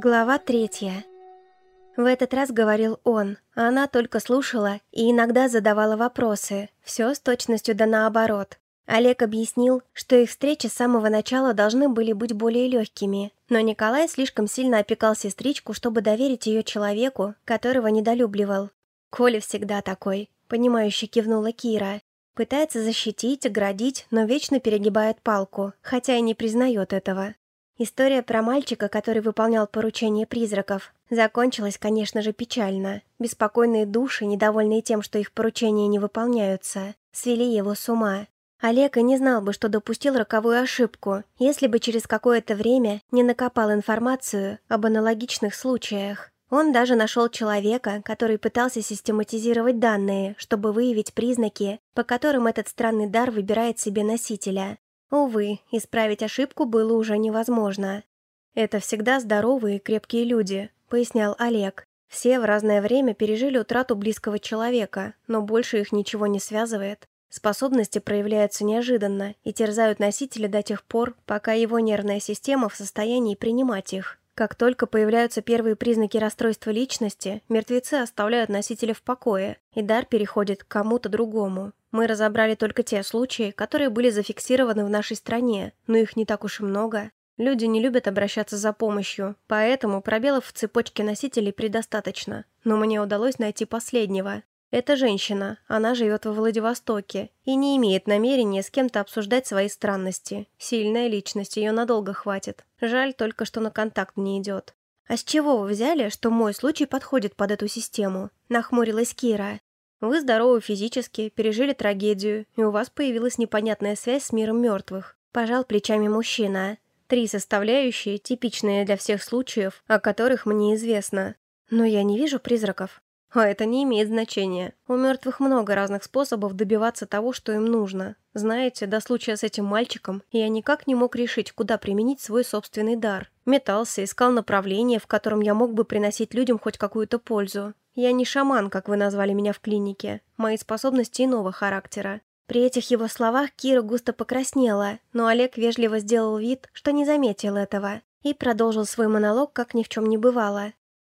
Глава третья. В этот раз говорил он, а она только слушала и иногда задавала вопросы, все с точностью да наоборот. Олег объяснил, что их встречи с самого начала должны были быть более легкими, но Николай слишком сильно опекал сестричку, чтобы доверить ее человеку, которого недолюбливал. «Коля всегда такой», — понимающе кивнула Кира. Пытается защитить, оградить, но вечно перегибает палку, хотя и не признает этого. История про мальчика, который выполнял поручения призраков, закончилась, конечно же, печально. Беспокойные души, недовольные тем, что их поручения не выполняются, свели его с ума. Олег и не знал бы, что допустил роковую ошибку, если бы через какое-то время не накопал информацию об аналогичных случаях. Он даже нашел человека, который пытался систематизировать данные, чтобы выявить признаки, по которым этот странный дар выбирает себе носителя. Увы, исправить ошибку было уже невозможно. «Это всегда здоровые и крепкие люди», — пояснял Олег. «Все в разное время пережили утрату близкого человека, но больше их ничего не связывает. Способности проявляются неожиданно и терзают носителя до тех пор, пока его нервная система в состоянии принимать их. Как только появляются первые признаки расстройства личности, мертвецы оставляют носителя в покое, и дар переходит к кому-то другому. Мы разобрали только те случаи, которые были зафиксированы в нашей стране, но их не так уж и много. Люди не любят обращаться за помощью, поэтому пробелов в цепочке носителей предостаточно. Но мне удалось найти последнего. Это женщина, она живет во Владивостоке и не имеет намерения с кем-то обсуждать свои странности. Сильная личность, ее надолго хватит. Жаль только, что на контакт не идет. «А с чего вы взяли, что мой случай подходит под эту систему?» – нахмурилась Кира. «Вы здоровы физически, пережили трагедию, и у вас появилась непонятная связь с миром мертвых», – пожал плечами мужчина. «Три составляющие, типичные для всех случаев, о которых мне известно. Но я не вижу призраков». А это не имеет значения. У мертвых много разных способов добиваться того, что им нужно. Знаете, до случая с этим мальчиком я никак не мог решить, куда применить свой собственный дар. Метался, искал направление, в котором я мог бы приносить людям хоть какую-то пользу. Я не шаман, как вы назвали меня в клинике. Мои способности иного характера. При этих его словах Кира густо покраснела, но Олег вежливо сделал вид, что не заметил этого, и продолжил свой монолог, как ни в чем не бывало.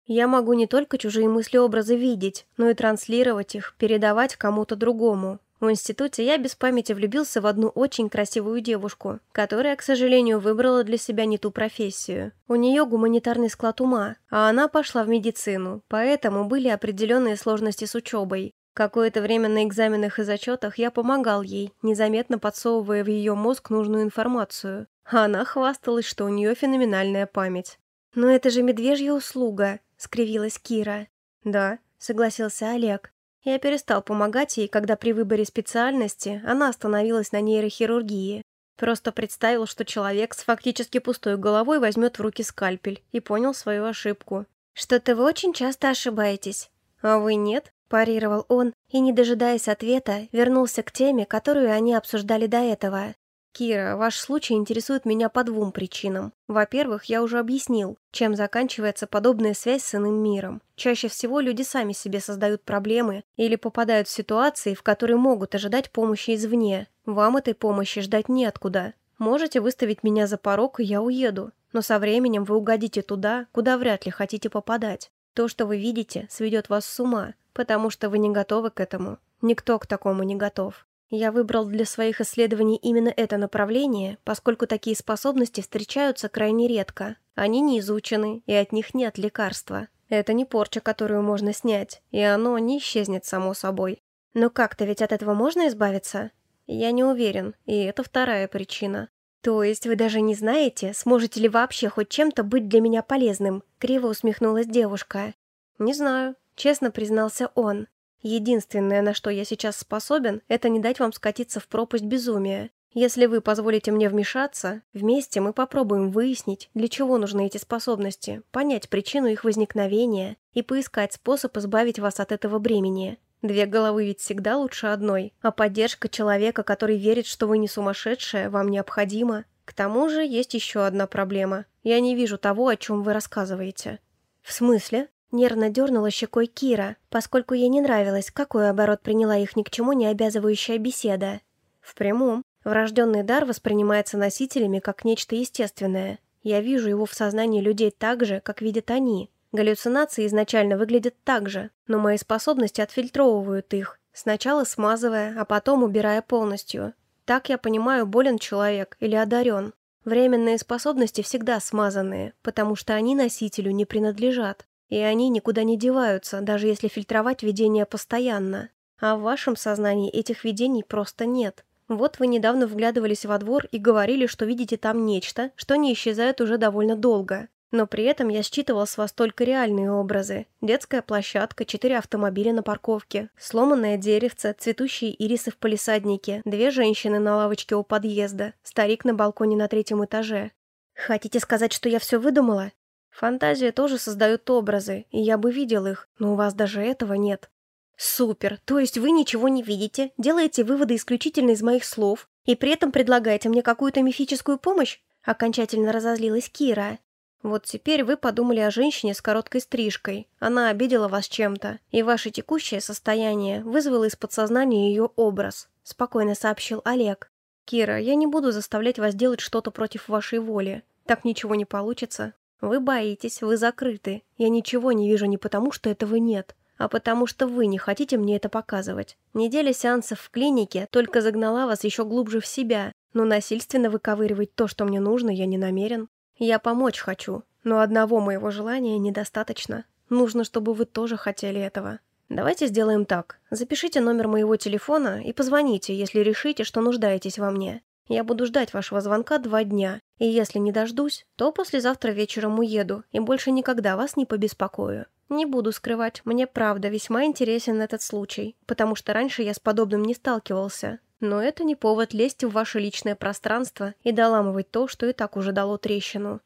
Я могу не только чужие мысли-образы видеть, но и транслировать их, передавать кому-то другому. В институте я без памяти влюбился в одну очень красивую девушку, которая, к сожалению, выбрала для себя не ту профессию. У нее гуманитарный склад ума, а она пошла в медицину, поэтому были определенные сложности с учебой. Какое-то время на экзаменах и зачетах я помогал ей, незаметно подсовывая в ее мозг нужную информацию. А она хвасталась, что у нее феноменальная память. «Но это же медвежья услуга», скривилась Кира. «Да», — согласился Олег. Я перестал помогать ей, когда при выборе специальности она остановилась на нейрохирургии. Просто представил, что человек с фактически пустой головой возьмет в руки скальпель и понял свою ошибку. «Что-то вы очень часто ошибаетесь». «А вы нет?» – парировал он и, не дожидаясь ответа, вернулся к теме, которую они обсуждали до этого. «Кира, ваш случай интересует меня по двум причинам. Во-первых, я уже объяснил, чем заканчивается подобная связь с иным миром. Чаще всего люди сами себе создают проблемы или попадают в ситуации, в которые могут ожидать помощи извне. Вам этой помощи ждать неоткуда. Можете выставить меня за порог, и я уеду. Но со временем вы угодите туда, куда вряд ли хотите попадать. То, что вы видите, сведет вас с ума, потому что вы не готовы к этому. Никто к такому не готов. Я выбрал для своих исследований именно это направление, поскольку такие способности встречаются крайне редко. Они не изучены, и от них нет лекарства. Это не порча, которую можно снять, и оно не исчезнет само собой. Но как-то ведь от этого можно избавиться? Я не уверен, и это вторая причина. То есть вы даже не знаете, сможете ли вообще хоть чем-то быть для меня полезным? Криво усмехнулась девушка. Не знаю, честно признался он. Единственное, на что я сейчас способен, это не дать вам скатиться в пропасть безумия. Если вы позволите мне вмешаться, вместе мы попробуем выяснить, для чего нужны эти способности, понять причину их возникновения и поискать способ избавить вас от этого бремени. Две головы ведь всегда лучше одной, а поддержка человека, который верит, что вы не сумасшедшая, вам необходима. К тому же есть еще одна проблема. Я не вижу того, о чем вы рассказываете. В смысле? Нервно дернула щекой Кира, поскольку ей не нравилось, какой оборот приняла их ни к чему не обязывающая беседа. В прямом, врожденный дар воспринимается носителями как нечто естественное. Я вижу его в сознании людей так же, как видят они. Галлюцинации изначально выглядят так же, но мои способности отфильтровывают их, сначала смазывая, а потом убирая полностью. Так я понимаю, болен человек или одарен. Временные способности всегда смазанные, потому что они носителю не принадлежат. И они никуда не деваются, даже если фильтровать видения постоянно. А в вашем сознании этих видений просто нет. Вот вы недавно вглядывались во двор и говорили, что видите там нечто, что не исчезает уже довольно долго. Но при этом я считывал с вас только реальные образы. Детская площадка, четыре автомобиля на парковке, сломанное деревце, цветущие ирисы в палисаднике, две женщины на лавочке у подъезда, старик на балконе на третьем этаже. Хотите сказать, что я все выдумала? Фантазия тоже создает образы, и я бы видел их, но у вас даже этого нет. Супер, то есть вы ничего не видите, делаете выводы исключительно из моих слов, и при этом предлагаете мне какую-то мифическую помощь? Окончательно разозлилась Кира. Вот теперь вы подумали о женщине с короткой стрижкой. Она обидела вас чем-то, и ваше текущее состояние вызвало из подсознания ее образ», — спокойно сообщил Олег. «Кира, я не буду заставлять вас делать что-то против вашей воли. Так ничего не получится. Вы боитесь, вы закрыты. Я ничего не вижу не потому, что этого нет, а потому что вы не хотите мне это показывать. Неделя сеансов в клинике только загнала вас еще глубже в себя, но насильственно выковыривать то, что мне нужно, я не намерен. Я помочь хочу, но одного моего желания недостаточно. Нужно, чтобы вы тоже хотели этого. Давайте сделаем так. Запишите номер моего телефона и позвоните, если решите, что нуждаетесь во мне. Я буду ждать вашего звонка два дня, и если не дождусь, то послезавтра вечером уеду и больше никогда вас не побеспокою. Не буду скрывать, мне правда весьма интересен этот случай, потому что раньше я с подобным не сталкивался. Но это не повод лезть в ваше личное пространство и доламывать то, что и так уже дало трещину.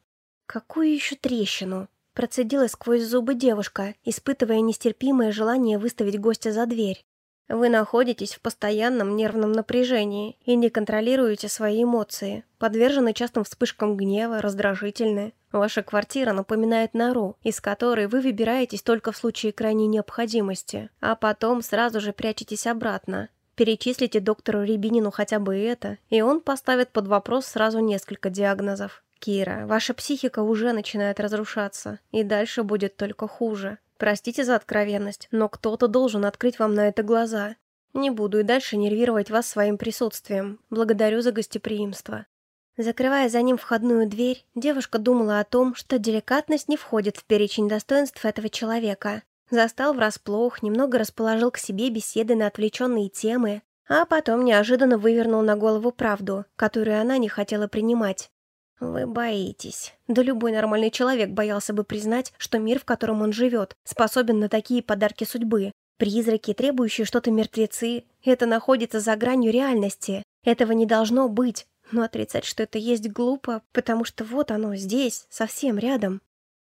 Какую еще трещину? Процедила сквозь зубы девушка, испытывая нестерпимое желание выставить гостя за дверь. Вы находитесь в постоянном нервном напряжении и не контролируете свои эмоции, подвержены частым вспышкам гнева, раздражительны. Ваша квартира напоминает нору, из которой вы выбираетесь только в случае крайней необходимости, а потом сразу же прячетесь обратно, Перечислите доктору Рябинину хотя бы это, и он поставит под вопрос сразу несколько диагнозов. Кира, ваша психика уже начинает разрушаться, и дальше будет только хуже. Простите за откровенность, но кто-то должен открыть вам на это глаза. Не буду и дальше нервировать вас своим присутствием. Благодарю за гостеприимство. Закрывая за ним входную дверь, девушка думала о том, что деликатность не входит в перечень достоинств этого человека, Застал врасплох, немного расположил к себе беседы на отвлеченные темы, а потом неожиданно вывернул на голову правду, которую она не хотела принимать. «Вы боитесь. Да любой нормальный человек боялся бы признать, что мир, в котором он живет, способен на такие подарки судьбы. Призраки, требующие что-то мертвецы. Это находится за гранью реальности. Этого не должно быть. Но отрицать, что это есть глупо, потому что вот оно, здесь, совсем рядом.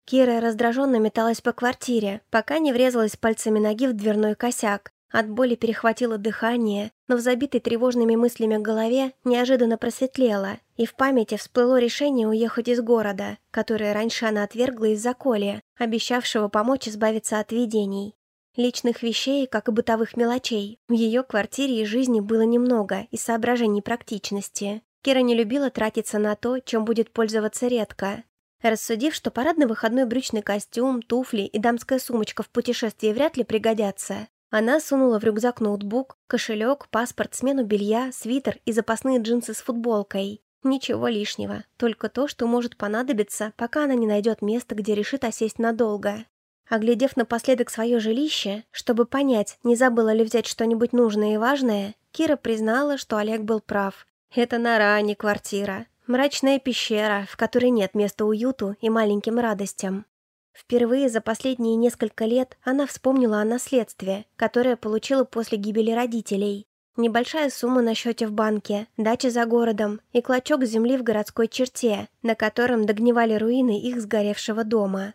Кира раздраженно металась по квартире, пока не врезалась пальцами ноги в дверной косяк. От боли перехватило дыхание, но в забитой тревожными мыслями голове неожиданно просветлело, и в памяти всплыло решение уехать из города, которое раньше она отвергла из-за Коли, обещавшего помочь избавиться от видений. Личных вещей, как и бытовых мелочей, в ее квартире и жизни было немного из соображений практичности. Кира не любила тратиться на то, чем будет пользоваться редко, Рассудив, что парадный выходной брючный костюм, туфли и дамская сумочка в путешествии вряд ли пригодятся, она сунула в рюкзак ноутбук, кошелек, паспорт, смену белья, свитер и запасные джинсы с футболкой. Ничего лишнего, только то, что может понадобиться, пока она не найдет место, где решит осесть надолго. Оглядев напоследок свое жилище, чтобы понять, не забыла ли взять что-нибудь нужное и важное, Кира признала, что Олег был прав. Это нора, а не квартира. Мрачная пещера, в которой нет места уюту и маленьким радостям. Впервые за последние несколько лет она вспомнила о наследстве, которое получила после гибели родителей. Небольшая сумма на счете в банке, дача за городом и клочок земли в городской черте, на котором догнивали руины их сгоревшего дома.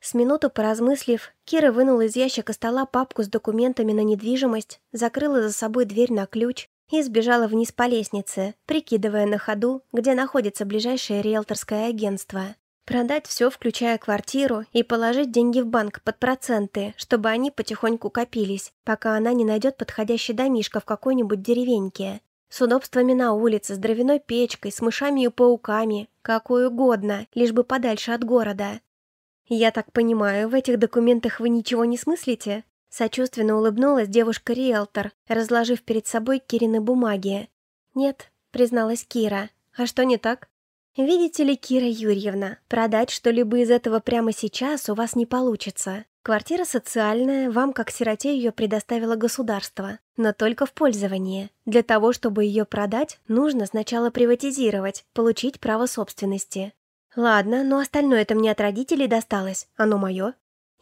С минуту поразмыслив, Кира вынула из ящика стола папку с документами на недвижимость, закрыла за собой дверь на ключ и сбежала вниз по лестнице, прикидывая на ходу, где находится ближайшее риэлторское агентство. Продать все, включая квартиру, и положить деньги в банк под проценты, чтобы они потихоньку копились, пока она не найдет подходящий домишко в какой-нибудь деревеньке. с удобствами на улице, с дровяной печкой, с мышами и пауками, какой угодно, лишь бы подальше от города. «Я так понимаю, в этих документах вы ничего не смыслите?» Сочувственно улыбнулась девушка-риэлтор, разложив перед собой Кирины бумаги. «Нет», — призналась Кира. «А что не так?» «Видите ли, Кира Юрьевна, продать что-либо из этого прямо сейчас у вас не получится. Квартира социальная, вам как сироте ее предоставило государство, но только в пользование. Для того, чтобы ее продать, нужно сначала приватизировать, получить право собственности. Ладно, но остальное это мне от родителей досталось, оно мое.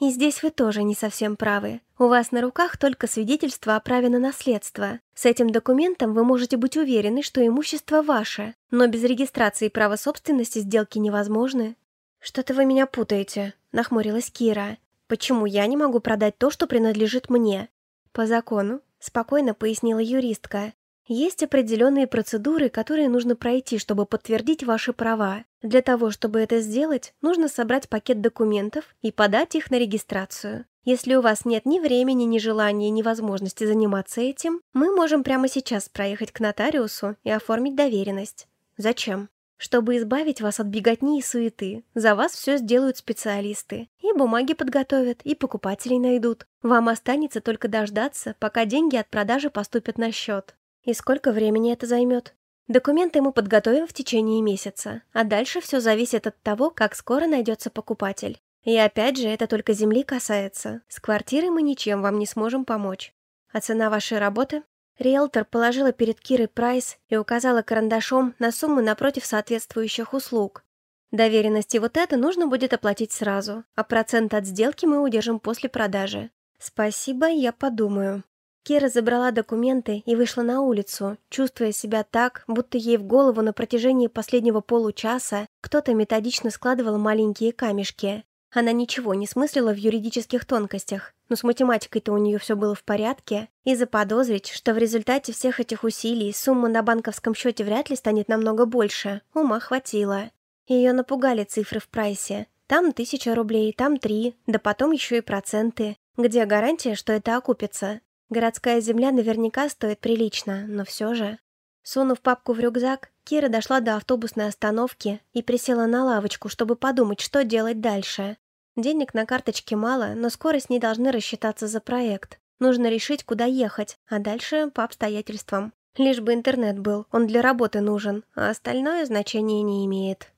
И здесь вы тоже не совсем правы. У вас на руках только свидетельство о праве на наследство. С этим документом вы можете быть уверены, что имущество ваше, но без регистрации права собственности сделки невозможны. «Что-то вы меня путаете», — нахмурилась Кира. «Почему я не могу продать то, что принадлежит мне?» «По закону», — спокойно пояснила юристка. Есть определенные процедуры, которые нужно пройти, чтобы подтвердить ваши права. Для того, чтобы это сделать, нужно собрать пакет документов и подать их на регистрацию. Если у вас нет ни времени, ни желания, ни возможности заниматься этим, мы можем прямо сейчас проехать к нотариусу и оформить доверенность. Зачем? Чтобы избавить вас от беготни и суеты. За вас все сделают специалисты. И бумаги подготовят, и покупателей найдут. Вам останется только дождаться, пока деньги от продажи поступят на счет. И сколько времени это займет? Документы мы подготовим в течение месяца, а дальше все зависит от того, как скоро найдется покупатель. И опять же, это только земли касается. С квартирой мы ничем вам не сможем помочь. А цена вашей работы? Риэлтор положила перед Кирой прайс и указала карандашом на сумму напротив соответствующих услуг. Доверенности вот это нужно будет оплатить сразу, а процент от сделки мы удержим после продажи. Спасибо, я подумаю. Кира забрала документы и вышла на улицу, чувствуя себя так, будто ей в голову на протяжении последнего получаса кто-то методично складывал маленькие камешки. Она ничего не смыслила в юридических тонкостях, но с математикой-то у нее все было в порядке, и заподозрить, что в результате всех этих усилий сумма на банковском счете вряд ли станет намного больше, ума хватило. Ее напугали цифры в прайсе. Там тысяча рублей, там три, да потом еще и проценты. Где гарантия, что это окупится? Городская земля наверняка стоит прилично, но все же... Сунув папку в рюкзак, Кира дошла до автобусной остановки и присела на лавочку, чтобы подумать, что делать дальше. Денег на карточке мало, но скоро с ней должны рассчитаться за проект. Нужно решить, куда ехать, а дальше по обстоятельствам. Лишь бы интернет был, он для работы нужен, а остальное значения не имеет.